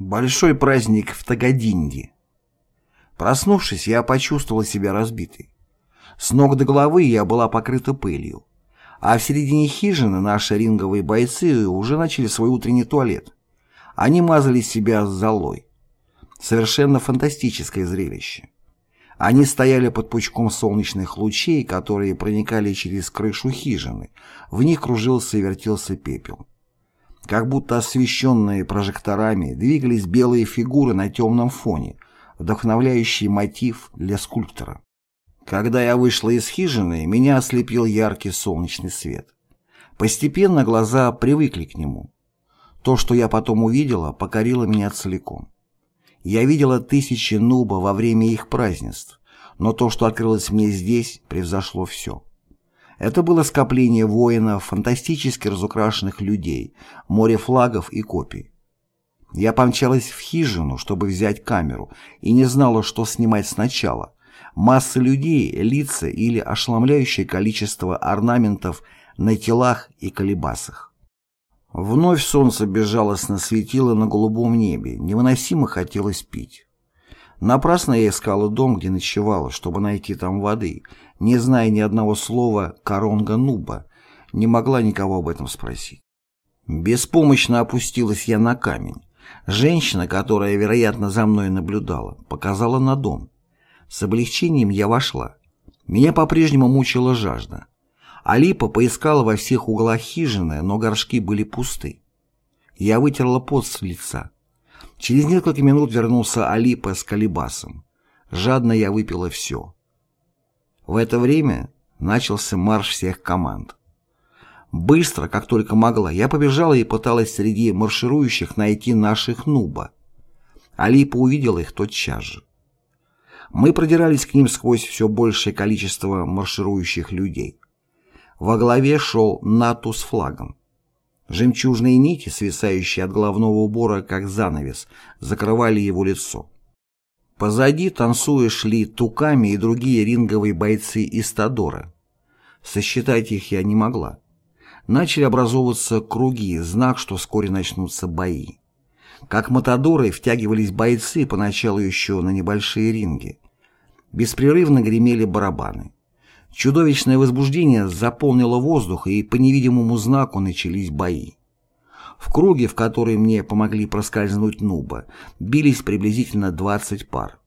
Большой праздник в Тагадинде. Проснувшись, я почувствовала себя разбитой. С ног до головы я была покрыта пылью. А в середине хижины наши ринговые бойцы уже начали свой утренний туалет. Они мазали себя золой. Совершенно фантастическое зрелище. Они стояли под пучком солнечных лучей, которые проникали через крышу хижины. В них кружился и вертелся пепел. Как будто освещенные прожекторами двигались белые фигуры на темном фоне, вдохновляющий мотив для скульптора. Когда я вышла из хижины, меня ослепил яркий солнечный свет. Постепенно глаза привыкли к нему. То, что я потом увидела, покорило меня целиком. Я видела тысячи нуба во время их празднеств, но то, что открылось мне здесь, превзошло все. Это было скопление воинов, фантастически разукрашенных людей, море флагов и копий. Я помчалась в хижину, чтобы взять камеру, и не знала, что снимать сначала. Масса людей, лица или ошеломляющее количество орнаментов на телах и колебасах. Вновь солнце безжалостно светило на голубом небе, невыносимо хотелось пить. Напрасно я искала дом, где ночевала, чтобы найти там воды, не зная ни одного слова «коронга-нуба», не могла никого об этом спросить. Беспомощно опустилась я на камень. Женщина, которая, вероятно, за мной наблюдала, показала на дом. С облегчением я вошла. Меня по-прежнему мучила жажда. Алипа поискала во всех углах хижины, но горшки были пусты. Я вытерла пот с лица. Через несколько минут вернулся Алипа с колебасом. Жадно я выпила все. В это время начался марш всех команд. Быстро, как только могла, я побежала и пыталась среди марширующих найти наших нуба. Алипа увидела их тотчас же. Мы продирались к ним сквозь все большее количество марширующих людей. Во главе шел Нату с флагом. Жемчужные нити, свисающие от головного убора, как занавес, закрывали его лицо. Позади, танцуя, шли Туками и другие ринговые бойцы из Тодора. Сосчитать их я не могла. Начали образовываться круги, знак, что вскоре начнутся бои. Как матадоры втягивались бойцы, поначалу еще на небольшие ринги. Беспрерывно гремели барабаны. Чудовищное возбуждение заполнило воздух, и по невидимому знаку начались бои. В круге, в который мне помогли проскользнуть нуба, бились приблизительно 20 пар.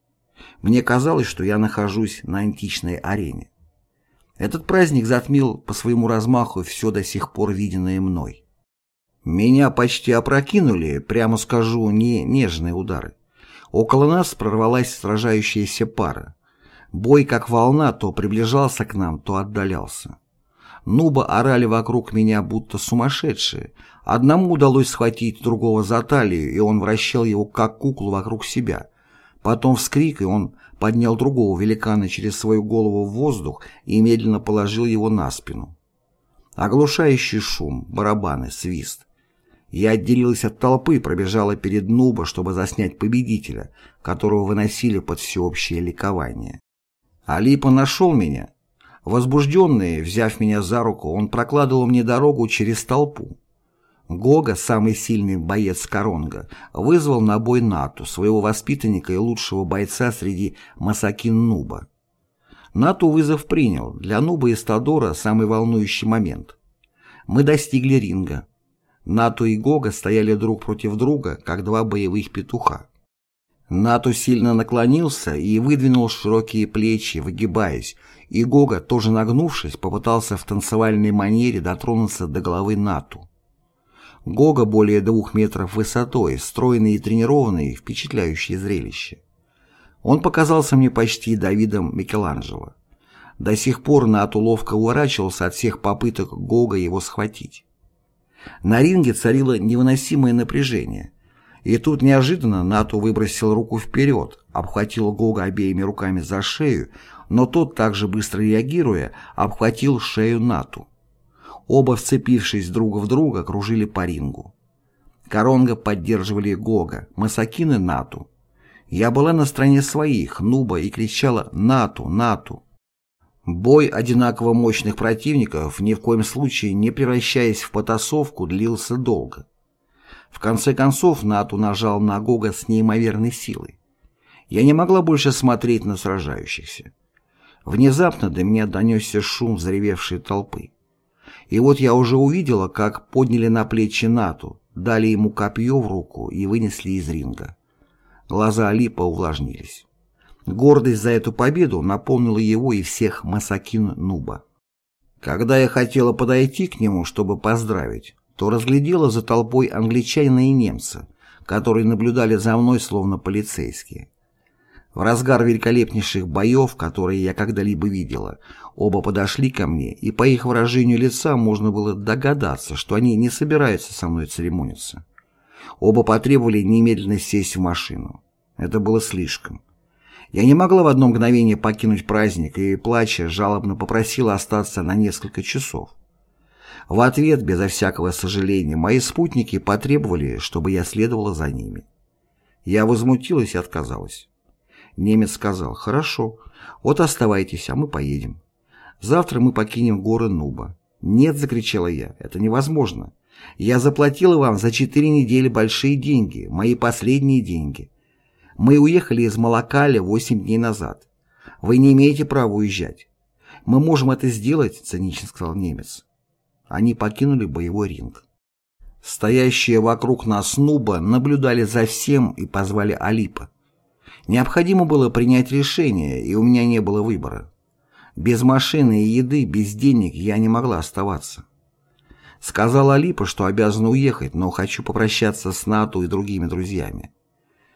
Мне казалось, что я нахожусь на античной арене. Этот праздник затмил по своему размаху все до сих пор виденное мной. Меня почти опрокинули, прямо скажу, не нежные удары. Около нас прорвалась сражающаяся пара. Бой, как волна, то приближался к нам, то отдалялся. Нуба орали вокруг меня, будто сумасшедшие. Одному удалось схватить другого за талию, и он вращал его, как куклу, вокруг себя. Потом вскрик, и он поднял другого великана через свою голову в воздух и медленно положил его на спину. Оглушающий шум, барабаны, свист. Я отделилась от толпы пробежала перед Нуба, чтобы заснять победителя, которого выносили под всеобщее ликование. Алипа нашел меня. Возбужденный, взяв меня за руку, он прокладывал мне дорогу через толпу. Гога, самый сильный боец Коронга, вызвал на бой Нату, своего воспитанника и лучшего бойца среди Масакин Нуба. Нату вызов принял, для Нуба и Стадора самый волнующий момент. Мы достигли ринга. Нату и Гога стояли друг против друга, как два боевых петуха. Нату сильно наклонился и выдвинул широкие плечи, выгибаясь, и Гога, тоже нагнувшись, попытался в танцевальной манере дотронуться до головы Нату. Гога более двух метров высотой, стройный и тренированный, впечатляющее зрелище. Он показался мне почти Давидом Микеланджело. До сих пор Нату ловко уворачивался от всех попыток Гога его схватить. На ринге царило невыносимое напряжение – и тут неожиданно НАТО выбросил руку вперед, обхватил Гога обеими руками за шею, но тот, также быстро реагируя, обхватил шею НАТО. Оба, вцепившись друг в друга, кружили по рингу. Коронга поддерживали Гога, Масакины — НАТО. Я была на стороне своих, Нуба, и кричала «НАТО! НАТО!». Бой одинаково мощных противников, ни в коем случае не превращаясь в потасовку, длился долго. В конце концов Нату нажал на Гога с неимоверной силой. Я не могла больше смотреть на сражающихся. Внезапно до меня донесся шум взревевшей толпы. И вот я уже увидела, как подняли на плечи Нату, дали ему копье в руку и вынесли из ринга. Глаза Алипа увлажнились. Гордость за эту победу наполнила его и всех Масакин Нуба. Когда я хотела подойти к нему, чтобы поздравить, то разглядела за толпой англичанина и немца, которые наблюдали за мной словно полицейские. В разгар великолепнейших боев, которые я когда-либо видела, оба подошли ко мне, и по их выражению лица можно было догадаться, что они не собираются со мной церемониться. Оба потребовали немедленно сесть в машину. Это было слишком. Я не могла в одно мгновение покинуть праздник и, плача, жалобно попросила остаться на несколько часов. В ответ, безо всякого сожаления, мои спутники потребовали, чтобы я следовала за ними. Я возмутилась и отказалась. Немец сказал, «Хорошо, вот оставайтесь, а мы поедем. Завтра мы покинем горы Нуба». «Нет», — закричала я, — «это невозможно. Я заплатила вам за четыре недели большие деньги, мои последние деньги. Мы уехали из Малакаля восемь дней назад. Вы не имеете права уезжать. Мы можем это сделать, цинично сказал немец. Они покинули боевой ринг. Стоящие вокруг нас Нуба наблюдали за всем и позвали Алипа. Необходимо было принять решение, и у меня не было выбора. Без машины и еды, без денег я не могла оставаться. Сказала Алипа, что обязана уехать, но хочу попрощаться с Нату и другими друзьями.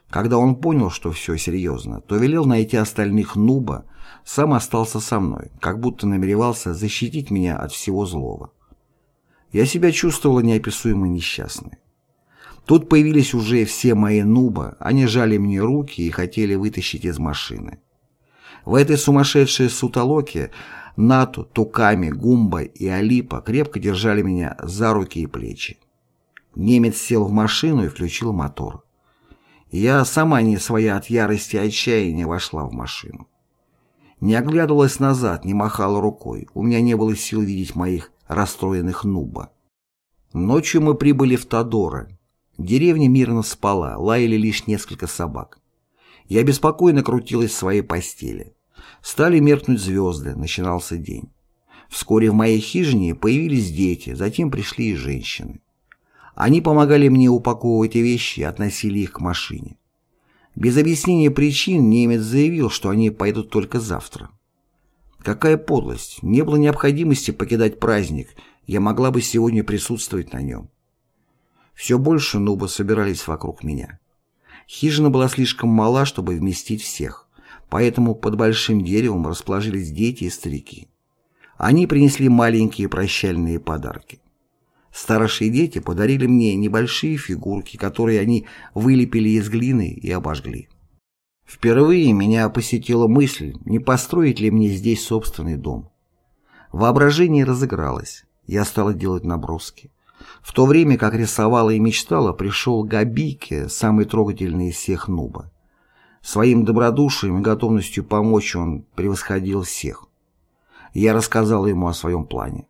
Когда он понял, что все серьезно, то велел найти остальных Нуба, сам остался со мной, как будто намеревался защитить меня от всего злого. Я себя чувствовала неописуемо несчастной. Тут появились уже все мои нуба, они жали мне руки и хотели вытащить из машины. В этой сумасшедшей сутолоке Нату, Туками, Гумба и Алипа крепко держали меня за руки и плечи. Немец сел в машину и включил мотор. Я, сама не своя от ярости и отчаяния, вошла в машину. Не оглядывалась назад, не махала рукой, у меня не было сил видеть моих расстроенных нуба. Ночью мы прибыли в Тодоро. Деревня мирно спала, лаяли лишь несколько собак. Я беспокойно крутилась в своей постели. Стали меркнуть звезды, начинался день. Вскоре в моей хижине появились дети, затем пришли и женщины. Они помогали мне упаковывать вещи и относили их к машине. Без объяснения причин немец заявил, что они пойдут только завтра. Какая подлость! Не было необходимости покидать праздник, я могла бы сегодня присутствовать на нем. Все больше нубы собирались вокруг меня. Хижина была слишком мала, чтобы вместить всех, поэтому под большим деревом расположились дети и старики. Они принесли маленькие прощальные подарки. Старшие дети подарили мне небольшие фигурки, которые они вылепили из глины и обожгли. Впервые меня посетила мысль, не построить ли мне здесь собственный дом. Воображение разыгралось. Я стала делать наброски. В то время, как рисовала и мечтала, пришел Габике, самый трогательный из всех Нуба. Своим добродушием и готовностью помочь он превосходил всех. Я рассказал ему о своем плане.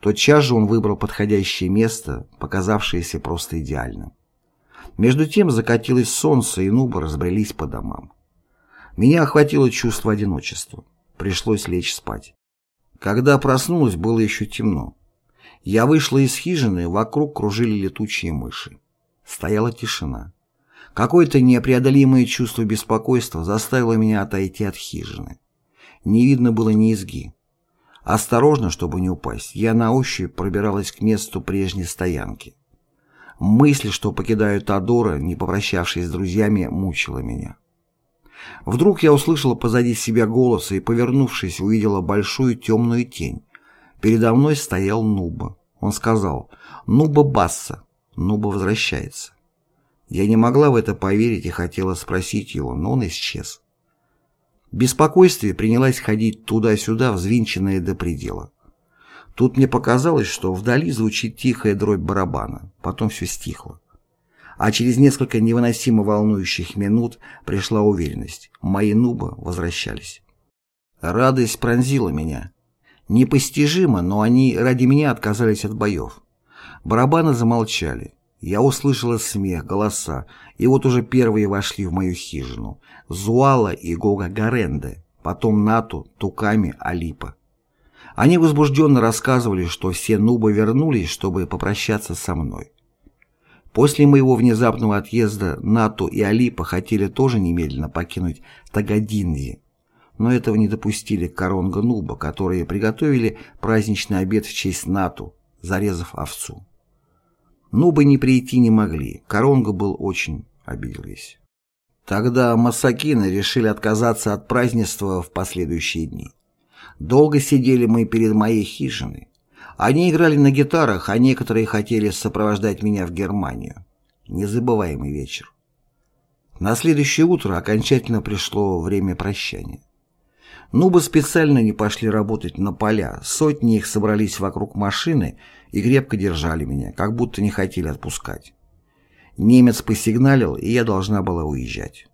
Тотчас же он выбрал подходящее место, показавшееся просто идеальным. Между тем закатилось солнце, и нубы разбрелись по домам. Меня охватило чувство одиночества. Пришлось лечь спать. Когда проснулась, было еще темно. Я вышла из хижины, вокруг кружили летучие мыши. Стояла тишина. Какое-то непреодолимое чувство беспокойства заставило меня отойти от хижины. Не видно было низги. Осторожно, чтобы не упасть, я на ощупь пробиралась к месту прежней стоянки. Мысль, что покидаю Тодора, не попрощавшись с друзьями, мучила меня. Вдруг я услышала позади себя голос и, повернувшись, увидела большую темную тень. Передо мной стоял Нуба. Он сказал «Нуба Басса». Нуба возвращается. Я не могла в это поверить и хотела спросить его, но он исчез. Беспокойствие принялась ходить туда-сюда, взвинченное до предела. Тут мне показалось, что вдали звучит тихая дробь барабана, потом все стихло. А через несколько невыносимо волнующих минут пришла уверенность. Мои нубы возвращались. Радость пронзила меня. Непостижимо, но они ради меня отказались от боев. Барабаны замолчали. Я услышала смех, голоса, и вот уже первые вошли в мою хижину. Зуала и Гога Гаренде, потом Нату, Туками, Алипа. Они возбужденно рассказывали, что все нубы вернулись, чтобы попрощаться со мной. После моего внезапного отъезда Нату и Алипа хотели тоже немедленно покинуть Тагадинзи, но этого не допустили Коронга Нуба, которые приготовили праздничный обед в честь Нату, зарезав овцу. Нубы не прийти не могли, Коронга был очень обиделись. Тогда Масакины решили отказаться от празднества в последующие дни. Долго сидели мы перед моей хижиной. Они играли на гитарах, а некоторые хотели сопровождать меня в Германию. Незабываемый вечер. На следующее утро окончательно пришло время прощания. Нубы специально не пошли работать на поля, сотни их собрались вокруг машины и крепко держали меня, как будто не хотели отпускать. Немец посигналил, и я должна была уезжать.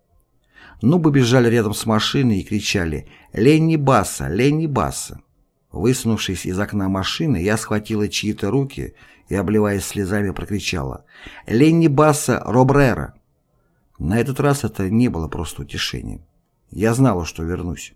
Нубы бежали рядом с машиной и кричали «Ленни Басса! Ленни Басса!». Высунувшись из окна машины, я схватила чьи-то руки и, обливаясь слезами, прокричала «Ленни Басса Робрера!». На этот раз это не было просто утешением. Я знала, что вернусь.